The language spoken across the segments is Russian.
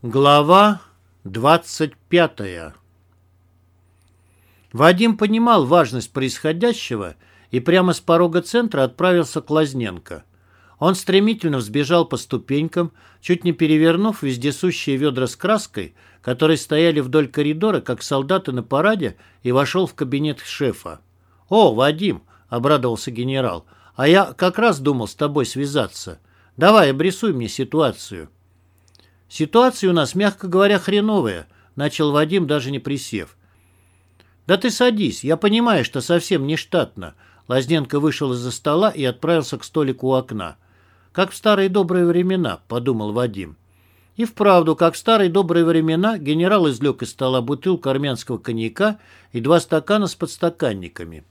Глава 25 Вадим понимал важность происходящего и прямо с порога центра отправился к Лазненко. Он стремительно взбежал по ступенькам, чуть не перевернув вездесущие ведра с краской, которые стояли вдоль коридора, как солдаты на параде, и вошел в кабинет шефа. «О, Вадим!» — обрадовался генерал. «А я как раз думал с тобой связаться. Давай, обрисуй мне ситуацию». «Ситуация у нас, мягко говоря, хреновая», — начал Вадим, даже не присев. «Да ты садись, я понимаю, что совсем не штатно». Лазненко вышел из-за стола и отправился к столику у окна. «Как в старые добрые времена», — подумал Вадим. И вправду, как в старые добрые времена, генерал извлек из стола бутылку армянского коньяка и два стакана с подстаканниками.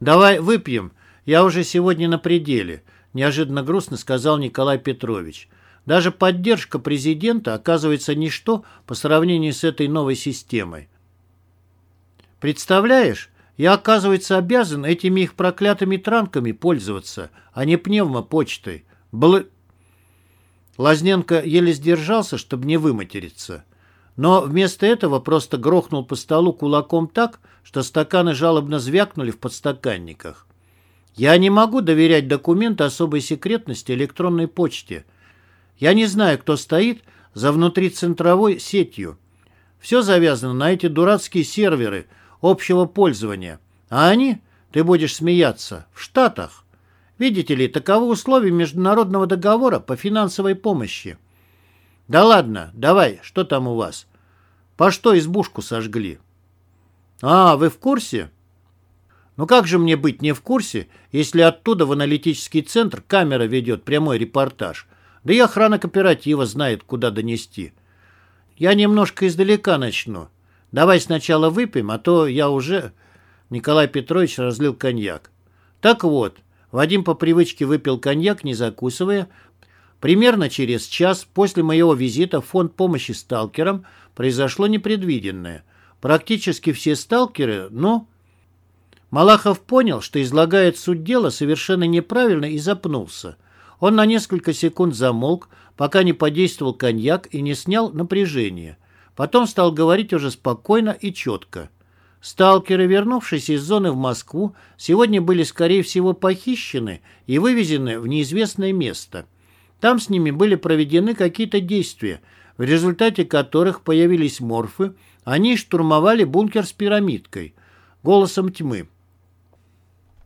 «Давай выпьем, я уже сегодня на пределе», — неожиданно грустно сказал Николай Петрович. Даже поддержка президента оказывается ничто по сравнению с этой новой системой. Представляешь, я, оказывается, обязан этими их проклятыми транками пользоваться, а не пневмопочтой. Бл... Лазненко еле сдержался, чтобы не выматериться. Но вместо этого просто грохнул по столу кулаком так, что стаканы жалобно звякнули в подстаканниках. Я не могу доверять документы особой секретности электронной почте – я не знаю, кто стоит за внутрицентровой сетью. Все завязано на эти дурацкие серверы общего пользования. А они, ты будешь смеяться, в Штатах. Видите ли, таковы условия международного договора по финансовой помощи. Да ладно, давай, что там у вас? По что избушку сожгли? А, вы в курсе? Ну как же мне быть не в курсе, если оттуда в аналитический центр камера ведет прямой репортаж? Да и охрана кооператива знает, куда донести. Я немножко издалека начну. Давай сначала выпьем, а то я уже...» Николай Петрович разлил коньяк. Так вот, Вадим по привычке выпил коньяк, не закусывая. Примерно через час после моего визита в фонд помощи сталкерам произошло непредвиденное. Практически все сталкеры, ну... Малахов понял, что излагает суть дела совершенно неправильно и запнулся. Он на несколько секунд замолк, пока не подействовал коньяк и не снял напряжение. Потом стал говорить уже спокойно и четко. Сталкеры, вернувшиеся из зоны в Москву, сегодня были, скорее всего, похищены и вывезены в неизвестное место. Там с ними были проведены какие-то действия, в результате которых появились морфы, они штурмовали бункер с пирамидкой, голосом тьмы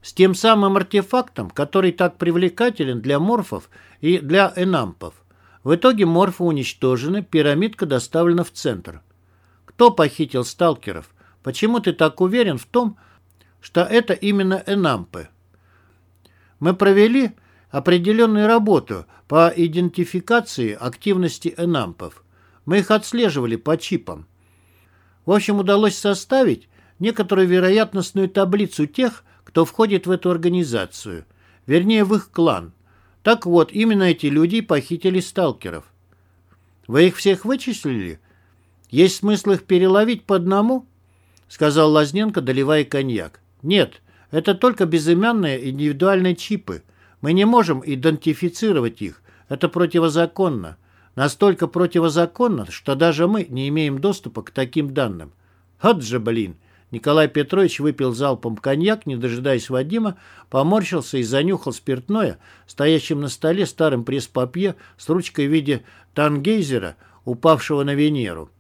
с тем самым артефактом, который так привлекателен для морфов и для энампов. В итоге морфы уничтожены, пирамидка доставлена в центр. Кто похитил сталкеров? Почему ты так уверен в том, что это именно энампы? Мы провели определенную работу по идентификации активности энампов. Мы их отслеживали по чипам. В общем, удалось составить некоторую вероятностную таблицу тех, кто входит в эту организацию, вернее, в их клан. Так вот, именно эти люди похитили сталкеров. Вы их всех вычислили? Есть смысл их переловить по одному? Сказал Лазненко, доливая коньяк. Нет, это только безымянные индивидуальные чипы. Мы не можем идентифицировать их. Это противозаконно. Настолько противозаконно, что даже мы не имеем доступа к таким данным. Вот же, блин, Николай Петрович выпил залпом коньяк, не дожидаясь Вадима, поморщился и занюхал спиртное, стоящим на столе старым пресс-папье с ручкой в виде тангейзера, упавшего на Венеру.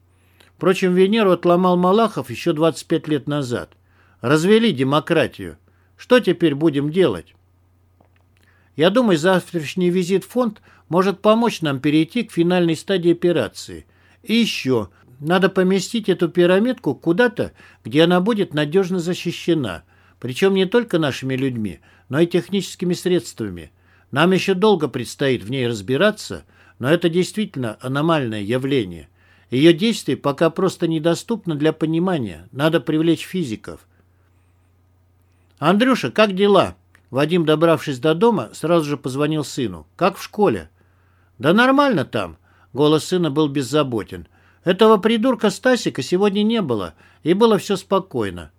Впрочем, Венеру отломал Малахов еще 25 лет назад. Развели демократию. Что теперь будем делать? Я думаю, завтрашний визит в фонд может помочь нам перейти к финальной стадии операции. И еще, надо поместить эту пирамидку куда-то, где она будет надежно защищена. Причем не только нашими людьми, но и техническими средствами. Нам еще долго предстоит в ней разбираться, но это действительно аномальное явление. Ее действие пока просто недоступно для понимания. Надо привлечь физиков. «Андрюша, как дела?» Вадим, добравшись до дома, сразу же позвонил сыну. «Как в школе?» «Да нормально там». Голос сына был беззаботен. Этого придурка Стасика сегодня не было, и было все спокойно.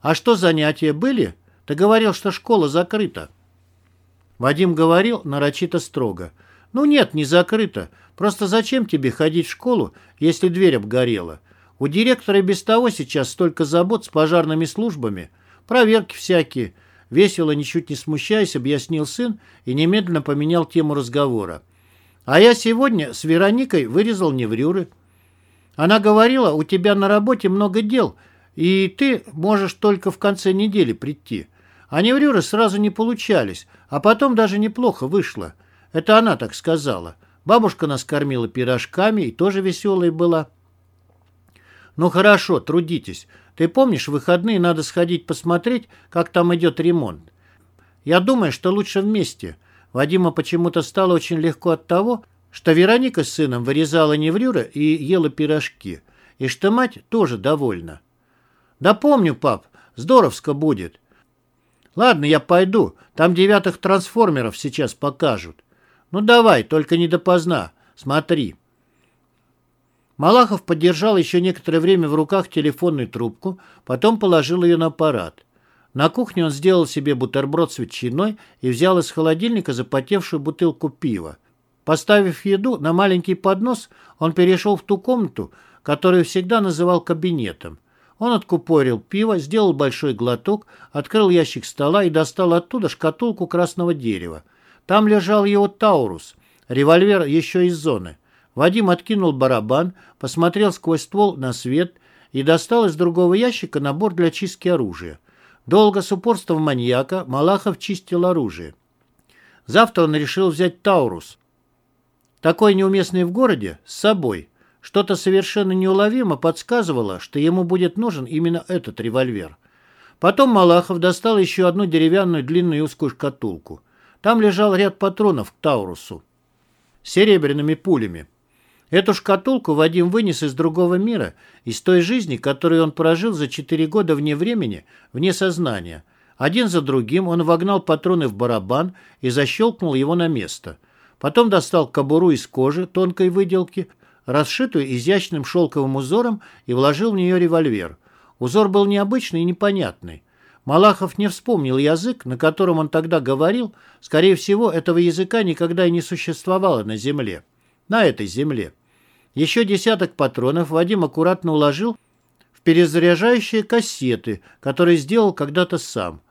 А что занятия были? Ты говорил, что школа закрыта. Вадим говорил нарочито строго. Ну нет, не закрыто. Просто зачем тебе ходить в школу, если дверь обгорела? У директора и без того сейчас столько забот с пожарными службами. Проверки всякие. Весело, ничуть не смущаясь, объяснил сын и немедленно поменял тему разговора. А я сегодня с Вероникой вырезал неврюры. Она говорила, у тебя на работе много дел, и ты можешь только в конце недели прийти. А неврюры сразу не получались, а потом даже неплохо вышло. Это она так сказала. Бабушка нас кормила пирожками и тоже веселой была. Ну хорошо, трудитесь. Ты помнишь, в выходные надо сходить посмотреть, как там идет ремонт. Я думаю, что лучше вместе. Вадима почему-то стало очень легко от того, что Вероника с сыном вырезала неврюра и ела пирожки, и что мать тоже довольна. «Да помню, пап, здоровско будет. Ладно, я пойду, там девятых трансформеров сейчас покажут. Ну давай, только не допоздна, смотри». Малахов подержал еще некоторое время в руках телефонную трубку, потом положил ее на аппарат. На кухне он сделал себе бутерброд с ветчиной и взял из холодильника запотевшую бутылку пива. Поставив еду на маленький поднос, он перешел в ту комнату, которую всегда называл кабинетом. Он откупорил пиво, сделал большой глоток, открыл ящик стола и достал оттуда шкатулку красного дерева. Там лежал его Таурус, револьвер еще из зоны. Вадим откинул барабан, посмотрел сквозь ствол на свет и достал из другого ящика набор для чистки оружия. Долго с упорством маньяка Малахов чистил оружие. Завтра он решил взять Таурус. Такой неуместный в городе, с собой. Что-то совершенно неуловимо подсказывало, что ему будет нужен именно этот револьвер. Потом Малахов достал еще одну деревянную длинную узкую шкатулку. Там лежал ряд патронов к Таурусу с серебряными пулями. Эту шкатулку Вадим вынес из другого мира, из той жизни, которую он прожил за четыре года вне времени, вне сознания. Один за другим он вогнал патроны в барабан и защелкнул его на место. Потом достал кобуру из кожи тонкой выделки, расшитую изящным шелковым узором, и вложил в нее револьвер. Узор был необычный и непонятный. Малахов не вспомнил язык, на котором он тогда говорил. Скорее всего, этого языка никогда и не существовало на земле. На этой земле. Еще десяток патронов Вадим аккуратно уложил в перезаряжающие кассеты, которые сделал когда-то сам.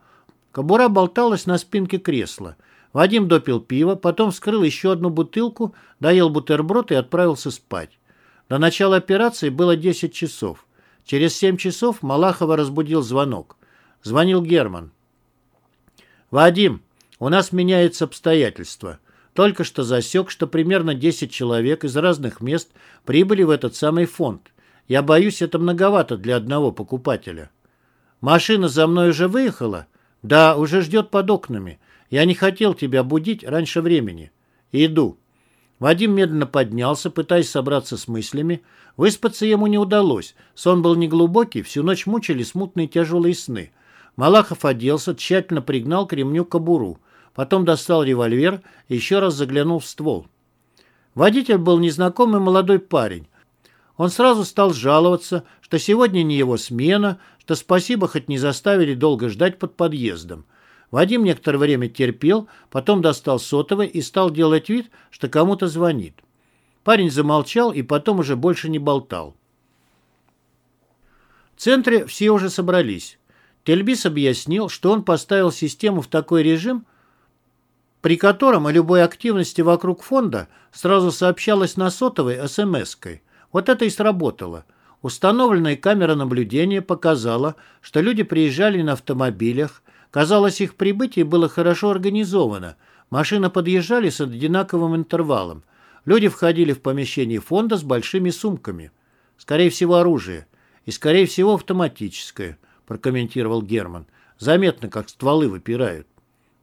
Кобура болталась на спинке кресла. Вадим допил пиво, потом вскрыл еще одну бутылку, доел бутерброд и отправился спать. До начала операции было 10 часов. Через 7 часов Малахова разбудил звонок. Звонил Герман. «Вадим, у нас меняются обстоятельства. Только что засек, что примерно 10 человек из разных мест прибыли в этот самый фонд. Я боюсь, это многовато для одного покупателя. Машина за мной уже выехала? Да, уже ждет под окнами. Я не хотел тебя будить раньше времени. Иду. Вадим медленно поднялся, пытаясь собраться с мыслями. Выспаться ему не удалось. Сон был неглубокий, всю ночь мучили смутные тяжелые сны. Малахов оделся, тщательно пригнал к ремню кобуру. Потом достал револьвер и еще раз заглянул в ствол. Водитель был незнакомый молодой парень. Он сразу стал жаловаться, что сегодня не его смена, что спасибо хоть не заставили долго ждать под подъездом. Вадим некоторое время терпел, потом достал сотовый и стал делать вид, что кому-то звонит. Парень замолчал и потом уже больше не болтал. В центре все уже собрались. Тельбис объяснил, что он поставил систему в такой режим, при котором о любой активности вокруг фонда сразу сообщалось на сотовой СМС-кой. Вот это и сработало. Установленная камера наблюдения показала, что люди приезжали на автомобилях. Казалось, их прибытие было хорошо организовано. Машины подъезжали с одинаковым интервалом. Люди входили в помещение фонда с большими сумками. Скорее всего, оружие. И, скорее всего, автоматическое, прокомментировал Герман. Заметно, как стволы выпирают.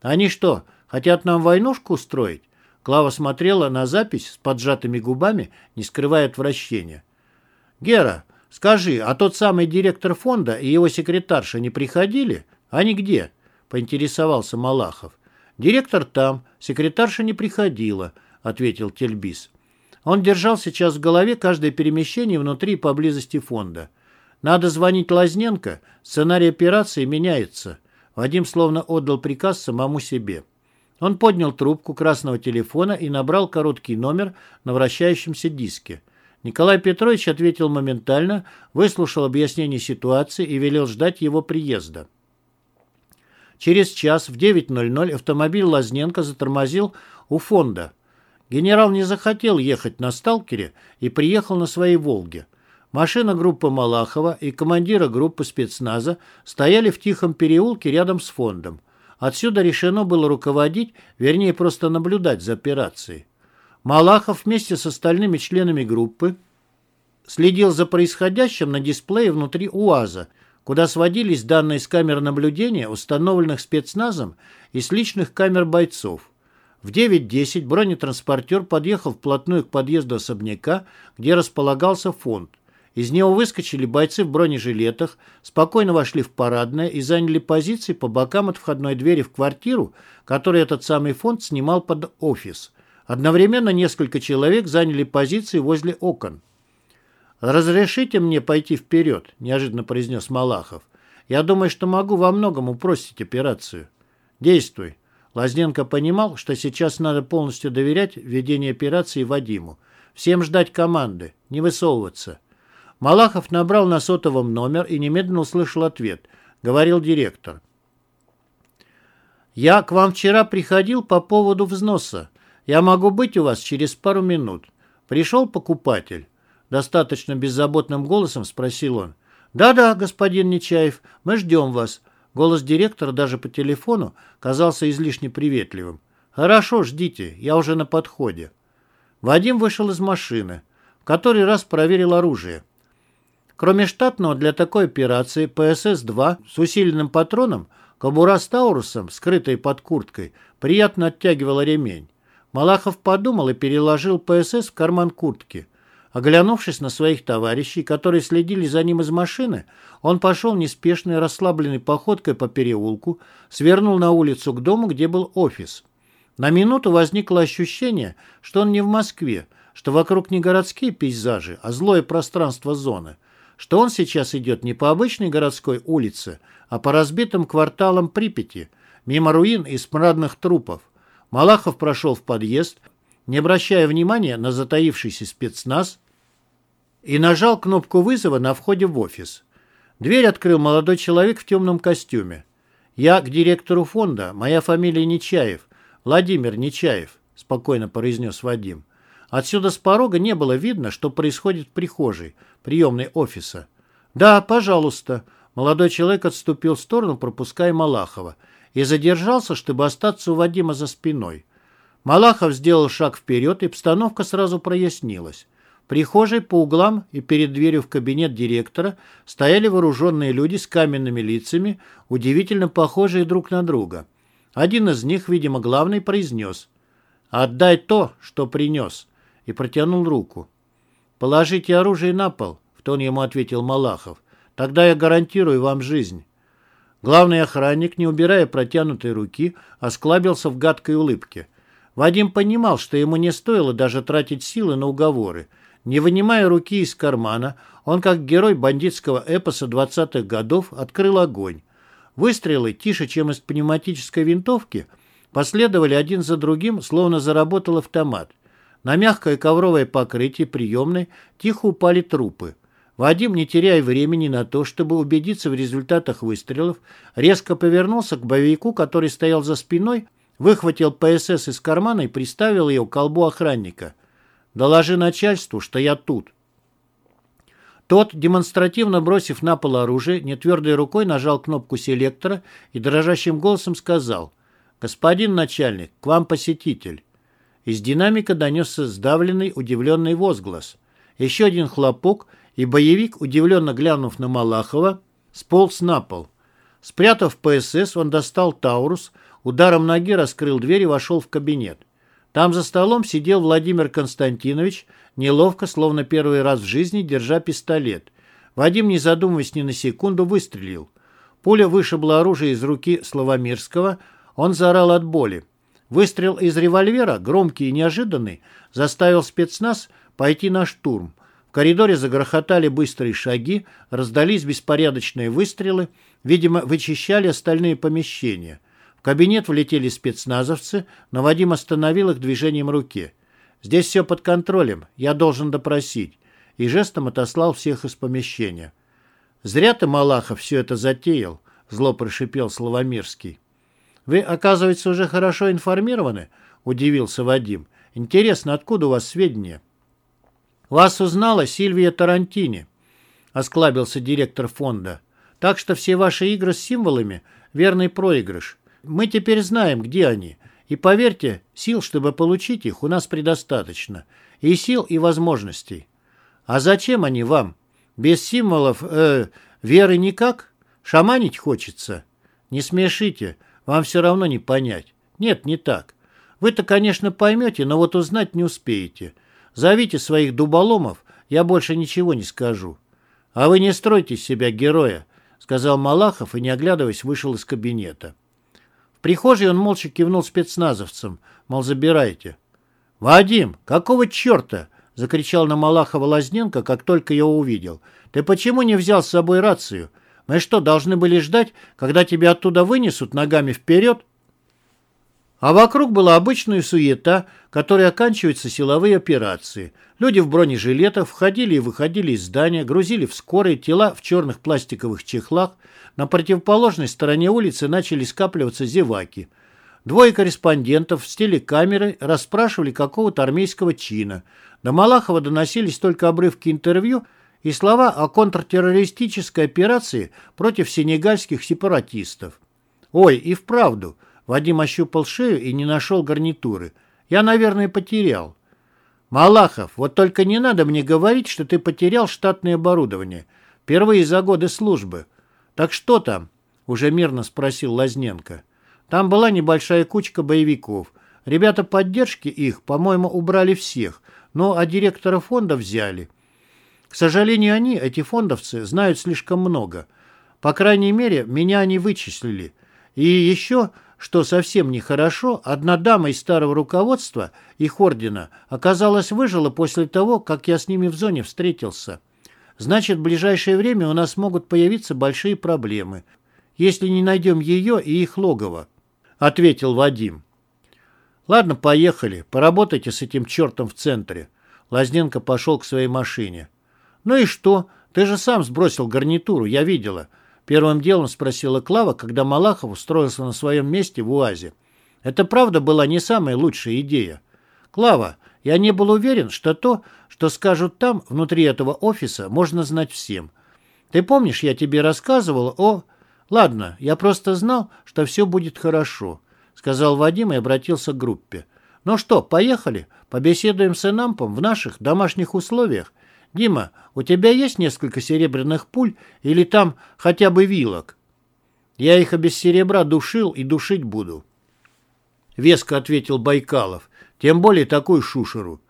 Они что, Хотят нам войнушку устроить?» Клава смотрела на запись с поджатыми губами, не скрывая отвращения. «Гера, скажи, а тот самый директор фонда и его секретарша не приходили? Они где?» — поинтересовался Малахов. «Директор там, секретарша не приходила», — ответил Тельбис. Он держал сейчас в голове каждое перемещение внутри и поблизости фонда. «Надо звонить Лазненко, сценарий операции меняется». Вадим словно отдал приказ самому себе. Он поднял трубку красного телефона и набрал короткий номер на вращающемся диске. Николай Петрович ответил моментально, выслушал объяснение ситуации и велел ждать его приезда. Через час в 9.00 автомобиль Лазненко затормозил у фонда. Генерал не захотел ехать на «Сталкере» и приехал на своей «Волге». Машина группы Малахова и командира группы спецназа стояли в тихом переулке рядом с фондом. Отсюда решено было руководить, вернее просто наблюдать за операцией. Малахов вместе с остальными членами группы следил за происходящим на дисплее внутри УАЗа, куда сводились данные с камер наблюдения, установленных спецназом, и с личных камер бойцов. В 9.10 бронетранспортер подъехал вплотную к подъезду особняка, где располагался фонд. Из него выскочили бойцы в бронежилетах, спокойно вошли в парадное и заняли позиции по бокам от входной двери в квартиру, которую этот самый фонд снимал под офис. Одновременно несколько человек заняли позиции возле окон. «Разрешите мне пойти вперед», – неожиданно произнес Малахов. «Я думаю, что могу во многом упростить операцию». «Действуй». Лазненко понимал, что сейчас надо полностью доверять ведению операции Вадиму. Всем ждать команды, не высовываться. Малахов набрал на сотовом номер и немедленно услышал ответ. Говорил директор. «Я к вам вчера приходил по поводу взноса. Я могу быть у вас через пару минут. Пришел покупатель?» Достаточно беззаботным голосом спросил он. «Да-да, господин Нечаев, мы ждем вас». Голос директора даже по телефону казался излишне приветливым. «Хорошо, ждите, я уже на подходе». Вадим вышел из машины. В который раз проверил оружие. Кроме штатного для такой операции ПСС-2 с усиленным патроном, кобура с Таурусом, скрытой под курткой, приятно оттягивала ремень. Малахов подумал и переложил ПСС в карман куртки. Оглянувшись на своих товарищей, которые следили за ним из машины, он пошел неспешной, расслабленной походкой по переулку, свернул на улицу к дому, где был офис. На минуту возникло ощущение, что он не в Москве, что вокруг не городские пейзажи, а злое пространство зоны что он сейчас идет не по обычной городской улице, а по разбитым кварталам Припяти, мимо руин и смрадных трупов. Малахов прошел в подъезд, не обращая внимания на затаившийся спецназ, и нажал кнопку вызова на входе в офис. Дверь открыл молодой человек в темном костюме. «Я к директору фонда. Моя фамилия Нечаев. Владимир Нечаев», — спокойно произнес Вадим. Отсюда с порога не было видно, что происходит в прихожей, приемной офиса. «Да, пожалуйста». Молодой человек отступил в сторону, пропуская Малахова, и задержался, чтобы остаться у Вадима за спиной. Малахов сделал шаг вперед, и обстановка сразу прояснилась. Прихожей по углам и перед дверью в кабинет директора стояли вооруженные люди с каменными лицами, удивительно похожие друг на друга. Один из них, видимо, главный, произнес «Отдай то, что принес» и протянул руку. «Положите оружие на пол», — в тон ему ответил Малахов. «Тогда я гарантирую вам жизнь». Главный охранник, не убирая протянутой руки, осклабился в гадкой улыбке. Вадим понимал, что ему не стоило даже тратить силы на уговоры. Не вынимая руки из кармана, он, как герой бандитского эпоса 20-х годов, открыл огонь. Выстрелы, тише, чем из пневматической винтовки, последовали один за другим, словно заработал автомат. На мягкое ковровое покрытие приемной тихо упали трупы. Вадим, не теряя времени на то, чтобы убедиться в результатах выстрелов, резко повернулся к боевику, который стоял за спиной, выхватил ПСС из кармана и приставил ее к колбу охранника. «Доложи начальству, что я тут». Тот, демонстративно бросив на пол оружие, нетвердой рукой нажал кнопку селектора и дрожащим голосом сказал «Господин начальник, к вам посетитель». Из динамика донесся сдавленный, удивленный возглас. Еще один хлопок, и боевик, удивленно глянув на Малахова, сполз на пол. Спрятав ПСС, он достал Таурус, ударом ноги раскрыл дверь и вошел в кабинет. Там за столом сидел Владимир Константинович, неловко, словно первый раз в жизни, держа пистолет. Вадим, не задумываясь ни на секунду, выстрелил. Пуля вышибла оружие из руки Славомирского, он заорал от боли. Выстрел из револьвера, громкий и неожиданный, заставил спецназ пойти на штурм. В коридоре загрохотали быстрые шаги, раздались беспорядочные выстрелы, видимо, вычищали остальные помещения. Кабинет влетели спецназовцы, но Вадим остановил их движением руки. «Здесь все под контролем, я должен допросить», и жестом отослал всех из помещения. «Зря ты, Малахов, все это затеял», — зло прошипел Славомирский. «Вы, оказывается, уже хорошо информированы?» — удивился Вадим. «Интересно, откуда у вас сведения?» «Вас узнала Сильвия Тарантини», — осклабился директор фонда. «Так что все ваши игры с символами — верный проигрыш. Мы теперь знаем, где они. И поверьте, сил, чтобы получить их, у нас предостаточно. И сил, и возможностей. А зачем они вам? Без символов, э, веры никак? Шаманить хочется? Не смешите, вам все равно не понять. Нет, не так. Вы-то, конечно, поймете, но вот узнать не успеете. Зовите своих дуболомов, я больше ничего не скажу. А вы не стройте себя героя, сказал Малахов и, не оглядываясь, вышел из кабинета. Прихожей он молча кивнул спецназовцам, мол, забирайте. «Вадим, какого черта?» — закричал на Малахова Лазненко, как только его увидел. «Ты почему не взял с собой рацию? Мы что, должны были ждать, когда тебя оттуда вынесут ногами вперед?» А вокруг была обычная суета, которой оканчиваются силовые операции. Люди в бронежилетах входили и выходили из здания, грузили в скорые тела в черных пластиковых чехлах. На противоположной стороне улицы начали скапливаться зеваки. Двое корреспондентов с телекамерой расспрашивали какого-то армейского чина. До Малахова доносились только обрывки интервью и слова о контртеррористической операции против сенегальских сепаратистов. Ой, и вправду – Вадим ощупал шею и не нашел гарнитуры. Я, наверное, потерял. Малахов, вот только не надо мне говорить, что ты потерял штатное оборудование. Впервые за годы службы. Так что там? Уже мирно спросил Лазненко. Там была небольшая кучка боевиков. Ребята поддержки их, по-моему, убрали всех, но а директора фонда взяли. К сожалению, они, эти фондовцы, знают слишком много. По крайней мере, меня они вычислили. И еще что совсем нехорошо, одна дама из старого руководства их ордена оказалась выжила после того, как я с ними в зоне встретился. Значит, в ближайшее время у нас могут появиться большие проблемы, если не найдем ее и их логово», — ответил Вадим. «Ладно, поехали. Поработайте с этим чертом в центре». Лазненко пошел к своей машине. «Ну и что? Ты же сам сбросил гарнитуру, я видела. Первым делом спросила Клава, когда Малахов устроился на своем месте в УАЗе. Это правда была не самая лучшая идея. Клава, я не был уверен, что то, что скажут там, внутри этого офиса, можно знать всем. Ты помнишь, я тебе рассказывал о... Ладно, я просто знал, что все будет хорошо, сказал Вадим и обратился к группе. Ну что, поехали? Побеседуем с Энампом в наших домашних условиях. «Дима, у тебя есть несколько серебряных пуль или там хотя бы вилок?» «Я их без серебра душил и душить буду», — веско ответил Байкалов. «Тем более такую шушеру.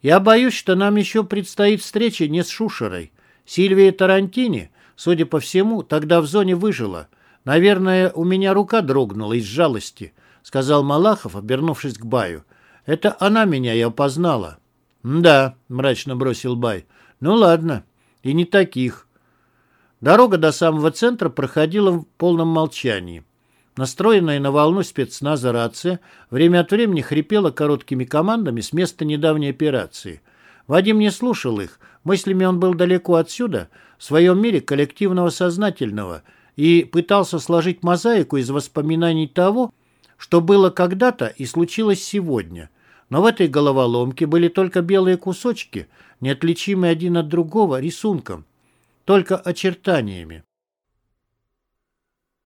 Я боюсь, что нам еще предстоит встреча не с шушерой. Сильвия Тарантини, судя по всему, тогда в зоне выжила. Наверное, у меня рука дрогнула из жалости», — сказал Малахов, обернувшись к Баю. «Это она меня и опознала». «Да», — мрачно бросил Бай. Ну ладно, и не таких. Дорога до самого центра проходила в полном молчании. Настроенная на волну спецназа рация время от времени хрипела короткими командами с места недавней операции. Вадим не слушал их, мыслями он был далеко отсюда, в своем мире коллективного сознательного, и пытался сложить мозаику из воспоминаний того, что было когда-то и случилось сегодня. Но в этой головоломке были только белые кусочки, неотличимые один от другого рисунком, только очертаниями.